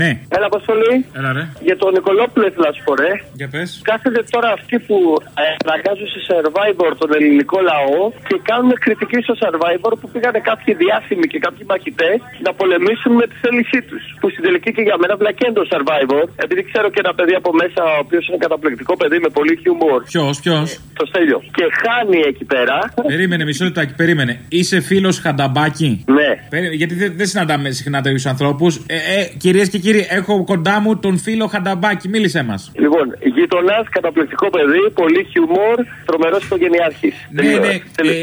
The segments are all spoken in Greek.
Ναι. Έλα, Αποστολή. Έλα, ρε. Για τον Νικολόπουλο ήθελα να σου πω, ρε. Για πες. Κάθεται τώρα αυτοί που ε, αναγκάζουν σε survivor τον ελληνικό λαό και κάνουν κριτική στο survivor που πήγανε κάποιοι διάσημοι και κάποιοι μαχητές να πολεμήσουν με τη θέλησή τους. Που στην τελική και για μένα βλακένει το survivor, επειδή ξέρω και ένα παιδί από μέσα ο οποίος είναι καταπληκτικό παιδί με πολύ χιούμορ. Ποιος, ποιος; Το στέλιο. Και χάνει εκεί πέρα. Περίμενε, μισό λεπτάκι, περίμενε. Είσαι φίλος Χανταμπάκη; Ναι. Περί- Γιατί δεν δεν συναντάμε συχνά τέτοιους ανθρώπους. Ε, ε, Κυρίες και κύριοι, έχω κοντά μου τον φίλο Χανταμπάκη. Μίλησέ μας. Λοιπόν, γειτονάς, καταπληκτικό παιδί, πολύ χιούμορ, τρομερός οικογενειάρχης. Ναι, ναι. Ε,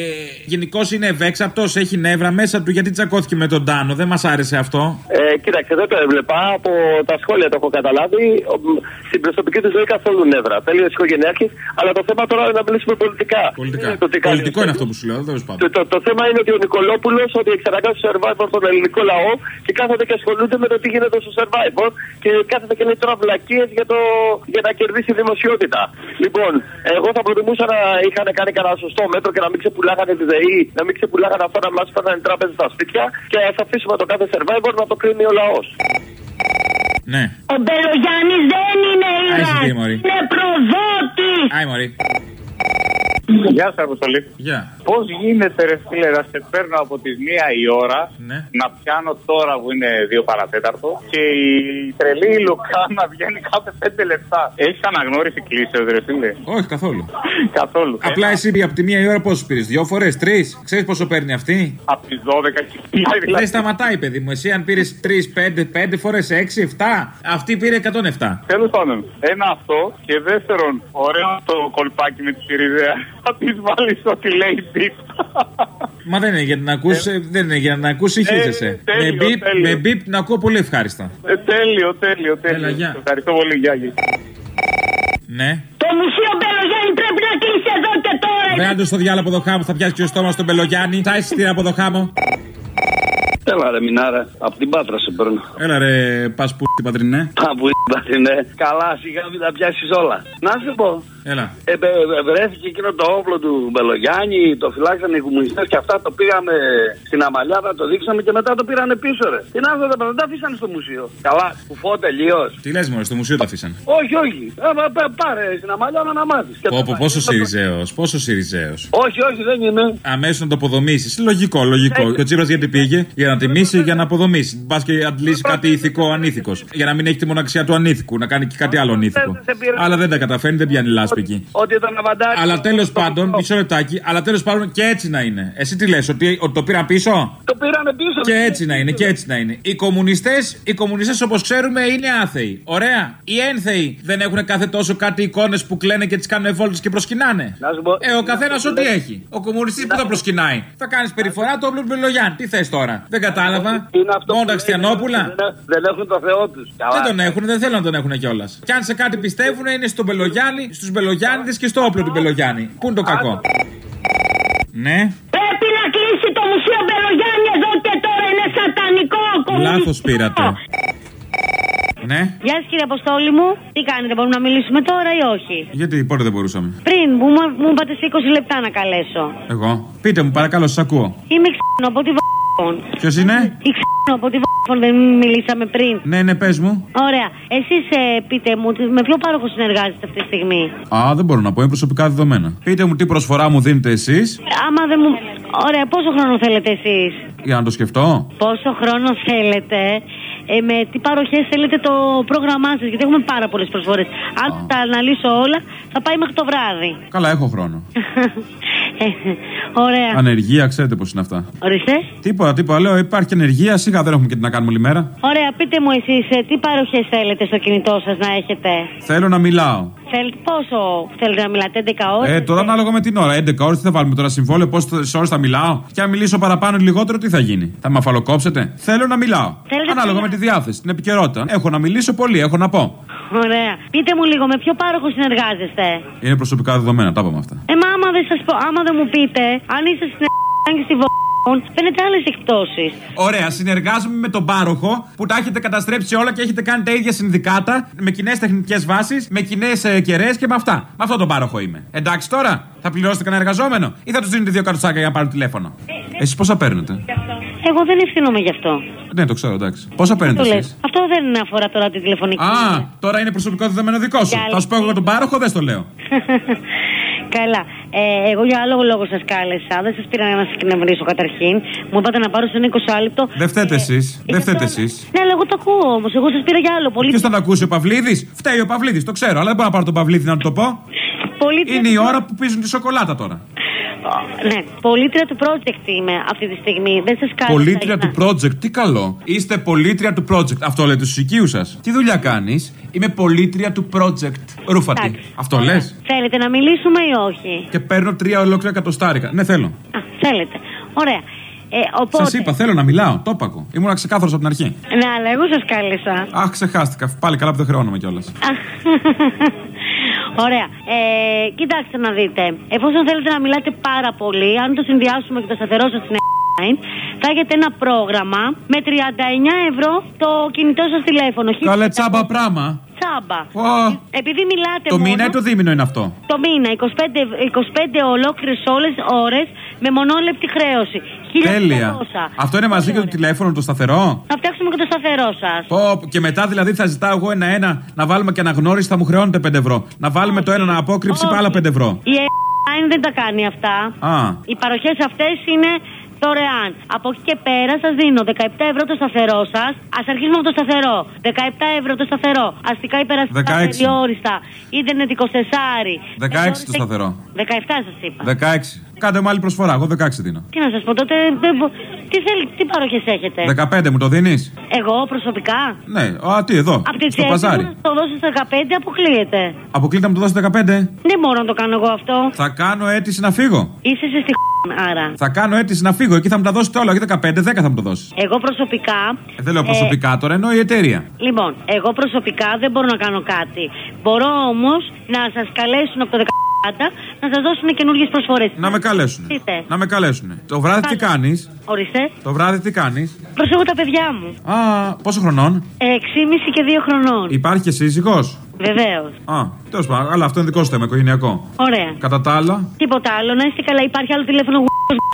Γενικώς είναι ευέξαπτος, έχει νεύρα μέσα του. Γιατί τσακώθηκε με τον Τάνο, δεν μας άρεσε αυτό. Ε, κοίταξε, δεν το έβλεπα. Από τα σχόλια το έχω καταλάβει. Ο, μ, Στην προσωπική του ζωή καθόλου νεύρα. Τέλειο οικογενειάρχης. Αλλά το θέμα τώρα είναι να μιλήσουμε πολιτικά. Πολιτικά. Είναι το τι κάνει Πολιτικό ο είναι Στέλιος. αυτό που σου λέω, τέλο πάντων. Το, το, το θέμα είναι ότι ο Νικολόπουλος ότι εξαναγκάζει το survivor τον ελληνικό λαό και κάθεται και ασχολούνται με το τι γίνεται στο survivor και κάθεται και λέει τώρα βλακίες για, το, για να κερδίσει δημοσιότητα. Λοιπόν, εγώ θα προτιμούσα να είχαν κάνει κανένα σωστό μέτρο και να μην ξεπουλάγανε τη ΔΕΗ, να μην ξεπουλάγανε αυτό να μας φέρνανε τράπεζες στα σπίτια και α αφήσουμε το κάθε survivor να το κρίνει ο λαός. Ναι. Ο Μπελογιάννης δεν είναι Α, είσαι Ιράν. τι, μωρή. Είναι προδότης. Άι, μωρή. Γεια σας, Αποστολή. Γεια. Πώς γίνεται, ρε φίλε, να σε παίρνω από τη μία η ώρα Ναι. να πιάνω τώρα που είναι δύο παρατέταρτο και η τρελή η Λουκά να βγαίνει κάθε πέντε λεπτά. Έχεις αναγνώριση κλήσεως, ρε φίλε; Όχι καθόλου. Καθόλου. Απλά εσύ από τη μία η ώρα πόσο πήρες, δύο φορές, τρεις; Ξέρεις πόσο παίρνει αυτή; Από τις 12 και δηλαδή. Δεν σταματάει, παιδί μου. Εσύ αν πήρες 3, 5, 5 φορές 6, 7, αυτή πήρε 107. Τέλος πάντων, ένα αυτό και δεύτερον, ωραίο το κολπάκι με τη Σιριζέα. Θα τη βάλεις ό,τι λέει μπιπ. Μα δεν είναι για να ακούσει, δεν είναι για να ακούσει, ηχίζεσαι. τέλειο, με μπιπ, τέλειο. με μπιπ να ακούω πολύ ευχάριστα. Ε, τέλειο, τέλειο, τέλειο. Έλα, γεια. Ευχαριστώ πολύ, γεια. γεια. Ναι. Το μουσείο Μπελογιάννη πρέπει να κλείσει εδώ και τώρα. Βρε στο διάλογο από το χάμο, θα πιάσει και ο στόμα στον Πελογιάννη. Θα είσαι από το χάμο. Έλα ρε Μινάρα, από την Πάτρα σε παίρνω. Έλα ρε, πας που την πατρινέ. Από την Πάτρα, ναι. Καλά, σιγά μην τα πιάσεις όλα. Να σου πω, Έλα. ε, μπε- μπε- βρέθηκε εκείνο το όπλο του Μπελογιάννη, το φυλάξανε οι κομμουνιστές και αυτά το πήγαμε στην Αμαλιάδα, το δείξαμε και μετά το πήρανε πίσω, ρε. Τι να δω, δεν τα αφήσανε στο μουσείο. Καλά, κουφό τελείω. Τι λες, Μωρέ, στο μουσείο τα αφήσαν. Όχι, όχι. Ε, πα- πα- πάρε στην Αμαλιάδα να μάθεις. Πω, πω, πόσο Σιριζέος, πόσο Σιριζέος. Όχι, όχι, δεν είμαι. Αμέσως να το αποδομήσεις. Λογικό, λογικό. Και ο Τσίπρας γιατί πήγε, για να τιμήσει, για να αποδομήσει. Πας και αντλήσεις κάτι ηθικό ανήθικος. Για να μην έχει τη μοναξιά του ανήθικου, να κάνει και κάτι άλλο ανήθικο. Δεν- δεν πήρα- Αλλά δεν τα καταφέρνει, δεν πιάνει λάσπη εκεί. Ότι ήταν αβαντάρι. Αλλά τέλος πάντων, μισό λεπτάκι, αλλά τέλος πάντων και έτσι να είναι. Εσύ τι λες, ότι, ότι το πήραν πίσω; Το πήρανε πίσω. Και έτσι να είναι, και έτσι να είναι. Οι κομμουνιστές, οι κομμουνιστές όπως ξέρουμε, είναι άθεοι. Ωραία. Οι ένθεοι δεν έχουν κάθε τόσο κάτι εικόνες που κλαίνε και τις κάνουν βόλτες και προσκυνάνε. Να σου πω- Ε, ο καθένας ό,τι έχει. Ο κομμουνιστής που θα προσκυνάει. Θα κάνεις περιφορά το όπλο του Μπελογιάν. Τι θες τώρα; Δεν κατάλαβα. Είναι αυτό Μόνο που τα λένε, Χριστιανόπουλα. Δεν, δεν έχουν το Θεό τους. Δεν τον έχουν, δεν θέλουν να τον έχουν κιόλας. Και αν σε κάτι πιστεύουν, είναι στον Μπελογιάννη, στους Μπελογιάννηδε και στο όπλο του Μπελογιάννη. Πού είναι το κακό; Ναι, Πρέπει να κλείσει το μουσείο Μπελογιάννη εδώ και τώρα. Είναι σατανικό κομμουνιστικό. λάθος πήρατε. Ναι, Γεια σας κύριε Αποστόλη μου. Τι κάνετε, μπορούμε να μιλήσουμε τώρα ή όχι; γιατί πότε δεν μπορούσαμε. Πριν, μου, μου είπατε σε 20 λεπτά να καλέσω. Εγώ. Πείτε μου, παρακαλώ, σας ακούω. Είμαι ξένο από τη Β***ον. Ποιος είναι; Η ξένο από τη Β***ον δεν μιλήσαμε πριν. Ναι, ναι, πες μου. Ωραία. Εσείς πείτε μου, τι- με ποιο πάροχο συνεργάζεστε αυτή τη στιγμή; Α, δεν μπορώ να πω, είναι προσωπικά δεδομένα. Πείτε μου τι προσφορά μου δίνετε εσείς Άμα δεν μου. Ωραία, πόσο χρόνο θέλετε εσείς; για να το σκεφτώ. Πόσο χρόνο θέλετε; Ε, με τι παροχές θέλετε το πρόγραμμά σας, γιατί έχουμε πάρα πολλές προσφορές. Αν τα αναλύσω όλα, θα πάει μέχρι το βράδυ. Καλά, έχω χρόνο. Ε, Ωραία. Ανεργία, ξέρετε πώς είναι αυτά. Ορίστε. Τίποτα, τίποτα. Λέω, υπάρχει και ανεργία, σιγά δεν έχουμε και τι να κάνουμε όλη μέρα. Ωραία, πείτε μου εσείς τι παροχές θέλετε στο κινητό σας να έχετε; Θέλω να μιλάω. Θέλετε πόσο θέλετε να μιλάτε, 11 ώρες; Ε, τώρα ανάλογα με την ώρα. 11 ώρες τι θα βάλουμε τώρα συμβόλαιο, πόσε ώρες θα μιλάω; Και αν μιλήσω παραπάνω ή λιγότερο, τι θα γίνει; Θα με αφαλοκόψετε; Θέλω να μιλάω. Θέλετε Ανάλογα να- με τη διάθεση, την επικαιρότητα. Έχω να μιλήσω πολύ, έχω να πω. Ωραία. Πείτε μου λίγο, με ποιο πάροχο συνεργάζεστε; Είναι προσωπικά δεδομένα, τα είπαμε αυτά. Ε, μα άμα δεν, σας πω, άμα δεν μου πείτε, αν είστε στην και στη Β***ον, φαίνεται άλλες εκπτώσεις. Ωραία, συνεργάζομαι με τον πάροχο που τα έχετε καταστρέψει όλα και έχετε κάνει τα ίδια συνδικάτα με κοινές τεχνικές βάσεις, με κοινές ε, κεραίες και με αυτά. Με αυτό τον πάροχο είμαι. Εντάξει τώρα, θα πληρώσετε κανένα εργαζόμενο ή θα τους δίνετε δύο κατοστάκια για να πάρουν τηλέφωνο; Εσείς πόσα παίρνετε; Εγώ δεν ευθύνομαι γι' αυτό. Ναι, το ξέρω, εντάξει. Πόσα παίρνετε Το λέω. εσεί. Αυτό δεν αφορά τώρα τη τηλεφωνική. Α, τώρα είναι προσωπικό δεδομένο δικό σου. Για άλλη Θα σου πω εγώ για τον πάροχο, δεν στο λέω. Καλά. Ε, εγώ για άλλο λόγο σας κάλεσα. Δεν σας πήρα να σας εκνευρίσω καταρχήν. Μου είπατε να πάρω σε ένα 20 λεπτό. Δεν φταίτε εσείς. Δεν φταίτε εσείς. Ναι, αλλά εγώ το ακούω όμως. Εγώ σας πήρα για άλλο. Πολύ, Ποιος θα το ακούσει, ο Παυλίδης; Φταίει ο Παυλίδης, το ξέρω, αλλά δεν μπορώ να πάρω τον Παυλίδη να του το πω. πολύ Είναι η ώρα που πίζουν τη σοκολάτα τώρα. Ναι, πολίτρια του project είμαι αυτή τη στιγμή. Δεν σας κάλεσα. Πολίτρια για του να- project, τι καλό. Είστε πολίτρια του project. Αυτό λέτε στους οικείους σας. Τι δουλειά κάνεις; Είμαι πολίτρια του project. Ρούφατη. Εντάξει. Αυτό Ωραία. λες; Θέλετε να μιλήσουμε ή όχι; Και παίρνω τρία ολόκληρα εκατοστάρικα. Ναι, θέλω. Α, θέλετε. Ωραία. Ε, οπότε... Σας είπα, θέλω να μιλάω. Το είπα. Ήμουν ξεκάθαρος από την αρχή. Ναι, αλλά εγώ σας κάλεσα. Αχ, ξεχάστηκα. Πάλι καλά που δεν χρεώνομαι κιόλας. Ωραία. Ε, κοιτάξτε να δείτε. Εφόσον θέλετε να μιλάτε πάρα πολύ, αν το συνδυάσουμε και το σταθερό σα στην line, θα έχετε ένα πρόγραμμα με 39 ευρώ το κινητό σας τηλέφωνο. Καλέ 1500 τσάμπα πράγμα. Τσάμπα. Ω. Επειδή μιλάτε Το μόνο, μήνα ή το δίμηνο είναι αυτό; το μήνα, 25, 25 ολόκληρες όλες ώρες με μονόλεπτη χρέωση. 1500. Τέλεια. Αυτό είναι μαζί και το τηλέφωνο, το σταθερό; Να φτιάξουμε και το σταθερό σας. Πω, και μετά δηλαδή θα ζητάω εγώ ένα-ένα να βάλουμε και αναγνώριση, θα μου χρεώνετε 5 ευρώ. Να βάλουμε το ένα απόκρυψη, Όχι. άλλα 5 ευρώ. Η airline δεν τα κάνει αυτά. Α, Οι παροχές αυτές είναι δωρεάν. Από εκεί και πέρα σας δίνω 17 ευρώ το σταθερό σας. Α αρχίσουμε από το σταθερό. 17 ευρώ το σταθερό. Αστικά υπεραστικά 16. περιόριστα. Ιντερνετ 24. 16 το σταθερό. 17 σας είπα. 16. Κάντε μου άλλη προσφορά, εγώ 16 δίνω. Τι να σας πω τότε. δεν μπο- Τι, θέλει, τι παροχές έχετε; 15 μου το δίνεις; Εγώ προσωπικά; Ναι, α, τι εδώ, Από τη στο τσέπη μου παζάρι. να το δώσω στα 15 αποκλείεται. Αποκλείται να μου το δώσετε 15. Δεν μπορώ να το κάνω εγώ αυτό. Θα κάνω αίτηση να φύγω. Είσαι σε στη χ***, άρα. Θα κάνω αίτηση να φύγω. Εκεί θα μου τα δώσετε όλα. Όχι 15, 10 θα μου το δώσει. Εγώ προσωπικά. Ε, δεν λέω ε, προσωπικά τώρα, εννοώ η εταιρεία. Λοιπόν, εγώ προσωπικά δεν μπορώ να κάνω κάτι. Μπορώ όμως να σας καλέσουν από το 10 να σας δώσουν καινούργιες προσφορές. Να με καλέσουν. Πείτε. Να με καλέσουν. Το βράδυ τι Καλά. κάνεις; Ορίστε. Το βράδυ τι κάνεις; Προσέχω τα παιδιά μου. Α, πόσο χρονών; 6,5 και 2 χρονών. Υπάρχει και σύζυγο. Βεβαίως. Α, τέλος πάντων. Αλλά αυτό είναι δικό σου θέμα, οικογενειακό. Ωραία. Κατά τα άλλα, Τίποτα άλλο. Να είστε καλά. Υπάρχει άλλο τηλέφωνο γου-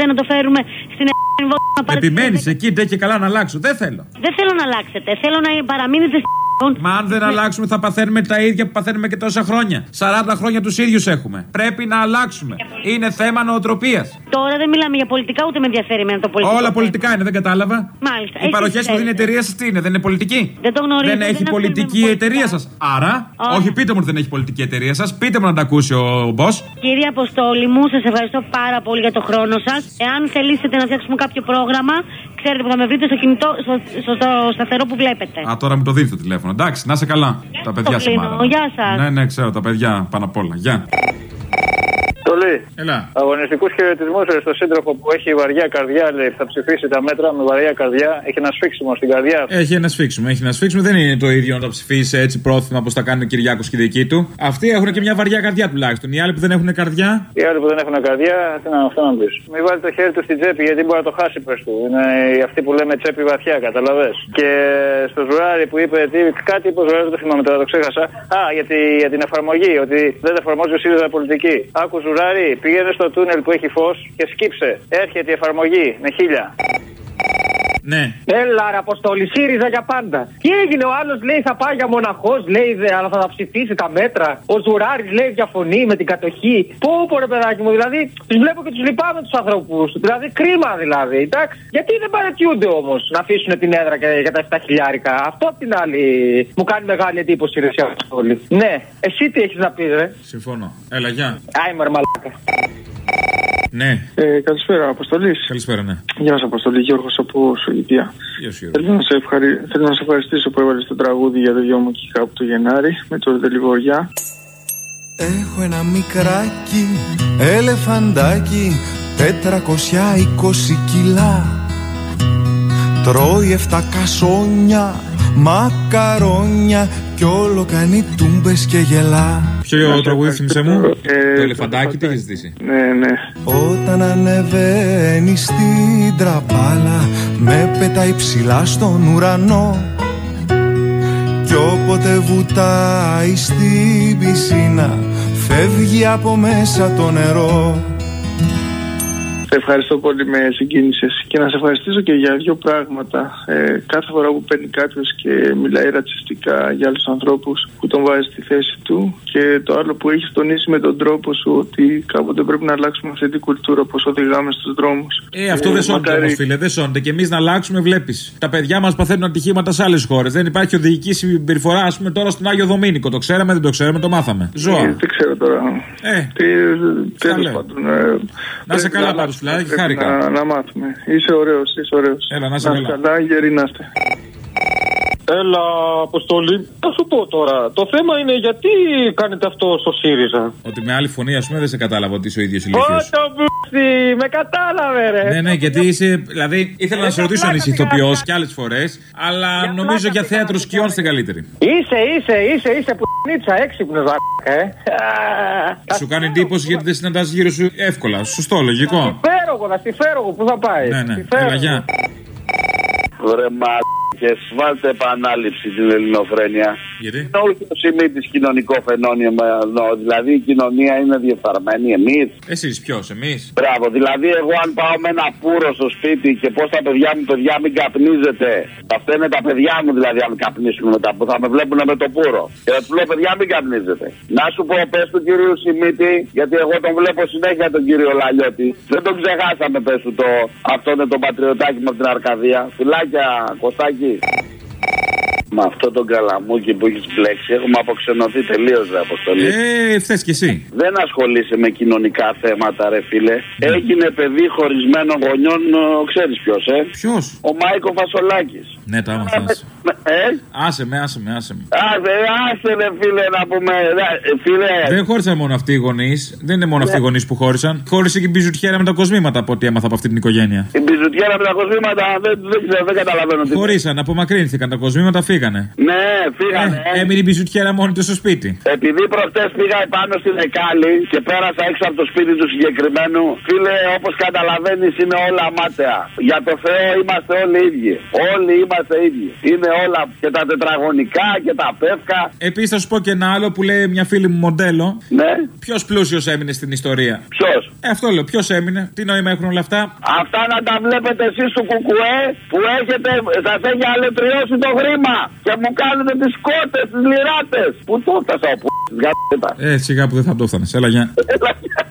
να το φέρουμε στην Ελλάδα να πάρετε- επιμένεις εκεί, ντε και καλά να αλλάξω. Δεν θέλω. Δεν θέλω να αλλάξετε. Θέλω να παραμείνετε στην Μα αν δεν αλλάξουμε, θα παθαίνουμε τα ίδια που παθαίνουμε και τόσα χρόνια. 40 χρόνια τους ίδιους έχουμε. Πρέπει να αλλάξουμε. Είναι θέμα νοοτροπίας. Τώρα δεν μιλάμε για πολιτικά, ούτε με ενδιαφέρει εμένα το πολιτικό. Όλα πολιτικά είναι, δεν κατάλαβα. Μάλιστα. Οι Εσείς παροχές που δίνει η ξέρετε. εταιρεία σας τι είναι, δεν είναι πολιτική; Δεν το γνωρίζω, Δεν δεν έχει ασχολούμαι πολιτική με η εταιρεία σας. πολιτικά. Άρα, Όχι. όχι, πείτε μου ότι δεν έχει πολιτική η εταιρεία σας. Πείτε μου να τα ακούσει ο μπό. Κύριε Αποστόλη μου, σας ευχαριστώ πάρα πολύ για το χρόνο σας. Εάν θελήσετε να φτιάξουμε κάποιο πρόγραμμα, ξέρετε που θα με βρείτε στο κινητό, στο, στο, στο σταθερό που βλέπετε. Α, τώρα μου το δίνει το τηλέφωνο. Εντάξει, να σε καλά. Τα παιδιά σε κλείνω. μάρα. Γεια σας. Ναι, ναι, ξέρω, τα παιδιά πάνω απ' όλα. Γεια. Τολί. Έλα. Αγωνιστικού χαιρετισμού στο σύντροφο που έχει βαριά καρδιά, λέει. Θα ψηφίσει τα μέτρα με βαριά καρδιά. Έχει ένα σφίξιμο στην καρδιά. Έχει ένα σφίξιμο, έχει ένα σφίξιμο. Δεν είναι το ίδιο να το ψηφίσει έτσι πρόθυμα όπως τα κάνει ο Κυριάκος και η δική του. Αυτοί έχουν και μια βαριά καρδιά τουλάχιστον. Οι άλλοι που δεν έχουν καρδιά. Οι άλλοι που δεν έχουν καρδιά, τι να αυτό να πεις. Μην βάλει το χέρι του στην τσέπη γιατί μπορεί να το χάσει πες του. Είναι αυτοί που λέμε τσέπη βαθιά, καταλαβέ. Και στο ζουράρι που είπε τι, κάτι είπε ο ζουράρι, δεν το θυμάμαι τώρα, το ξέχασα. Α, για, τη, για την εφαρμογή, ότι δεν εφαρμόζει ο ΣΥΡΙΖΑ πολιτική. Άκου ζουράρι, πήγαινε στο τούνελ που έχει φως και σκύψε. Έρχεται η εφαρμογή με χίλια. Ναι. Έλα, ρε Αποστόλη, ΣΥΡΙΖΑ για πάντα. Τι έγινε, ο άλλος λέει θα πάει για μοναχός, λέει, δε, αλλά θα τα ψηφίσει τα μέτρα. Ο Ζουράρης λέει διαφωνεί με την κατοχή. Πού, πω, ρε παιδάκι μου, δηλαδή τους βλέπω και τους λυπάμαι τους ανθρώπους. Δηλαδή κρίμα δηλαδή, εντάξει. Γιατί δεν παρατιούνται όμως να αφήσουν την έδρα και, για τα 7 χιλιάρικα; Αυτό απ' την άλλη μου κάνει μεγάλη εντύπωση, ρε εσύ, Αποστόλη. Ναι, εσύ τι έχεις να πεις, ρε; Συμφωνώ. Έλα, γεια. Άιμερ μαλάκα. Ναι. Ε, καλησπέρα, Αποστολής. Καλησπέρα, ναι. Γεια σας, Αποστολή. Γιώργος από Σουηδία. Γεια σου, Γιώργο. Θέλω να, σε ευχαρι... Θέλω να σε ευχαριστήσω που έβαλες το τραγούδι για το γιο μου εκεί κάπου το Γενάρη με το Δελιβοριά. Έχω ένα μικράκι ελεφαντάκι 420 κιλά Τρώει 7 κασόνια, μακαρόνια Κι όλο κάνει τούμπες και γελά Ποιο τραγούδι θύμισε μου; Ε, Το ελεφαντάκι, τι έχεις ζητήσει. Ναι, ναι. Όταν ανεβαίνει στην τραπάλα Με πετάει ψηλά στον ουρανό Κι όποτε βουτάει στην πισίνα Φεύγει από μέσα το νερό Σε ευχαριστώ πολύ, με συγκίνησες. Και να σε ευχαριστήσω και για δύο πράγματα. Ε, κάθε φορά που παίρνει κάποιος και μιλάει ρατσιστικά για άλλους ανθρώπους που τον βάζει στη θέση του. Και το άλλο που έχει τονίσει με τον τρόπο σου ότι κάποτε πρέπει να αλλάξουμε αυτή την κουλτούρα όπω οδηγάμε στους δρόμους. Ε, αυτό δεν σώνεται όμω, φίλε. Δεν σώνεται. Και εμείς να αλλάξουμε, βλέπεις. Τα παιδιά μας παθαίνουν ατυχήματα σε άλλες χώρες. Δεν υπάρχει οδηγική συμπεριφορά, ας πούμε, τώρα στον Άγιο Δομήνικο. Το ξέραμε, δεν το ξέραμε, το μάθαμε. Ζώα. Ε, δεν ξέρω τώρα. Ε, Τι, τέλος πάντων, ε, να σε πρέπει καλά να- πάντω, φιλαράκι, πρέπει χάρηκα. Να, να μάθουμε. Είσαι ωραίος, είσαι ωραίος. Έλα, να είσαι καλά. καλά, γεροί να είστε. Έλα, Αποστολή. Θα σου πω τώρα. Το θέμα είναι γιατί κάνετε αυτό στο ΣΥΡΙΖΑ; Ότι με άλλη φωνή, ας πούμε, δεν σε κατάλαβα ότι είσαι ο ίδιος ηλικίο. Ω, το μπούστι, με κατάλαβε, ρε. Ναι, ναι, γιατί είσαι. Δηλαδή, ήθελα να σε ρωτήσω αν είσαι ηθοποιός και άλλες φορές, αλλά νομίζω για θέατρο σκιών στην καλύτερη. Είσαι, είσαι, είσαι, είσαι πουθνίτσα, έξυπνος ε. Α, Σου κάνει εντύπωση γιατί δεν συναντάς γύρω σου εύκολα. Σωστό, λογικό. Φέρω εγώ, θα στη φέρω εγώ, πού θα πάει. Ναι, ναι. Στη φέρω Έλα, γεια. εγώ. Βρε μαλάκες, βάλτε επανάληψη την ελληνοφρένεια. Γιατί; Είναι όλο το σημείο της κοινωνικό φαινόμενο. Δηλαδή η κοινωνία είναι διεφθαρμένη. Εμείς. Εσείς ποιος, εμείς; Μπράβο. Δηλαδή, εγώ αν πάω με ένα πουρο στο σπίτι και πω τα παιδιά μου, παιδιά, μην καπνίζετε. Αυτά είναι τα παιδιά μου δηλαδή, αν καπνίσουν μετά που θα με βλέπουν με το πουρο. Και θα τους λέω, παιδιά, μην καπνίζετε. Να σου πω, πες του κυρίου Σιμίτη, γιατί εγώ τον βλέπω συνέχεια τον κύριο Λαλιώτη. Δεν τον ξεχάσαμε, πες του το. Αυτό είναι το πατριωτάκι μου από την Αρκαδία. Φιλάκια, Κωστάκι. जी Με αυτό τον καλαμούκι που έχεις μπλέξει, έχουμε αποξενωθεί τελείως, ρε Αποστολή. Ε, φταίει κι εσύ. Δεν ασχολείσαι με κοινωνικά θέματα, ρε φίλε. Έγινε παιδί χωρισμένων γονιών, ξέρεις ποιος, ε; Ποιος; Ο Μάικο Φασολάκης. Ναι, το άμα θες. Ε, Άσε με, άσε με, άσε με. άσε, άσε, ρε φίλε, να πούμε. ε, Φίλε, Δεν χώρισαν μόνο αυτοί οι γονείς. Δεν είναι μόνο αυτοί οι Ναι. γονείς που χώρισαν. Χώρισε και η μπιζουτιέρα με τα κοσμήματα από ό,τι έμαθα από αυτή την οικογένεια. η μπιζουτιέρα με τα κοσμήματα δεν, δεν ξέρω, δεν καταλαβαίνω τι. Χωρίσαν, απομακρύνθηκαν τα κοσμήματα, φύγανε. Ναι, φύγανε. Ε, έμεινε η μπιζουτιέρα μόνη του στο σπίτι. Επειδή προχτές πήγα επάνω στην Εκάλη και πέρασα έξω από το σπίτι του συγκεκριμένου, φίλε, όπως καταλαβαίνεις, είναι όλα μάταια. Για το Θεό είμαστε όλοι ίδιοι. Όλοι είμαστε ίδιοι. Είναι όλα και τα τετραγωνικά και τα πεύκα. Επίσης θα σου πω και ένα άλλο που λέει μια φίλη μου μοντέλο. Ναι. Ποιος πλούσιος έμεινε στην ιστορία; Ποιος; Ε, αυτό λέω. Ποιος έμεινε; Τι νόημα έχουν όλα αυτά; Αυτά να τα βλέπετε εσείς του Κουκουέ που έχετε, σα έχει αλετριώσει το χρήμα και μου κάνετε τις κότες, τις λιράτες. Πού το έφτασα, που. Ε, σιγά που δεν θα το έφτανε. Έλα, γεια. Έλα, γεια.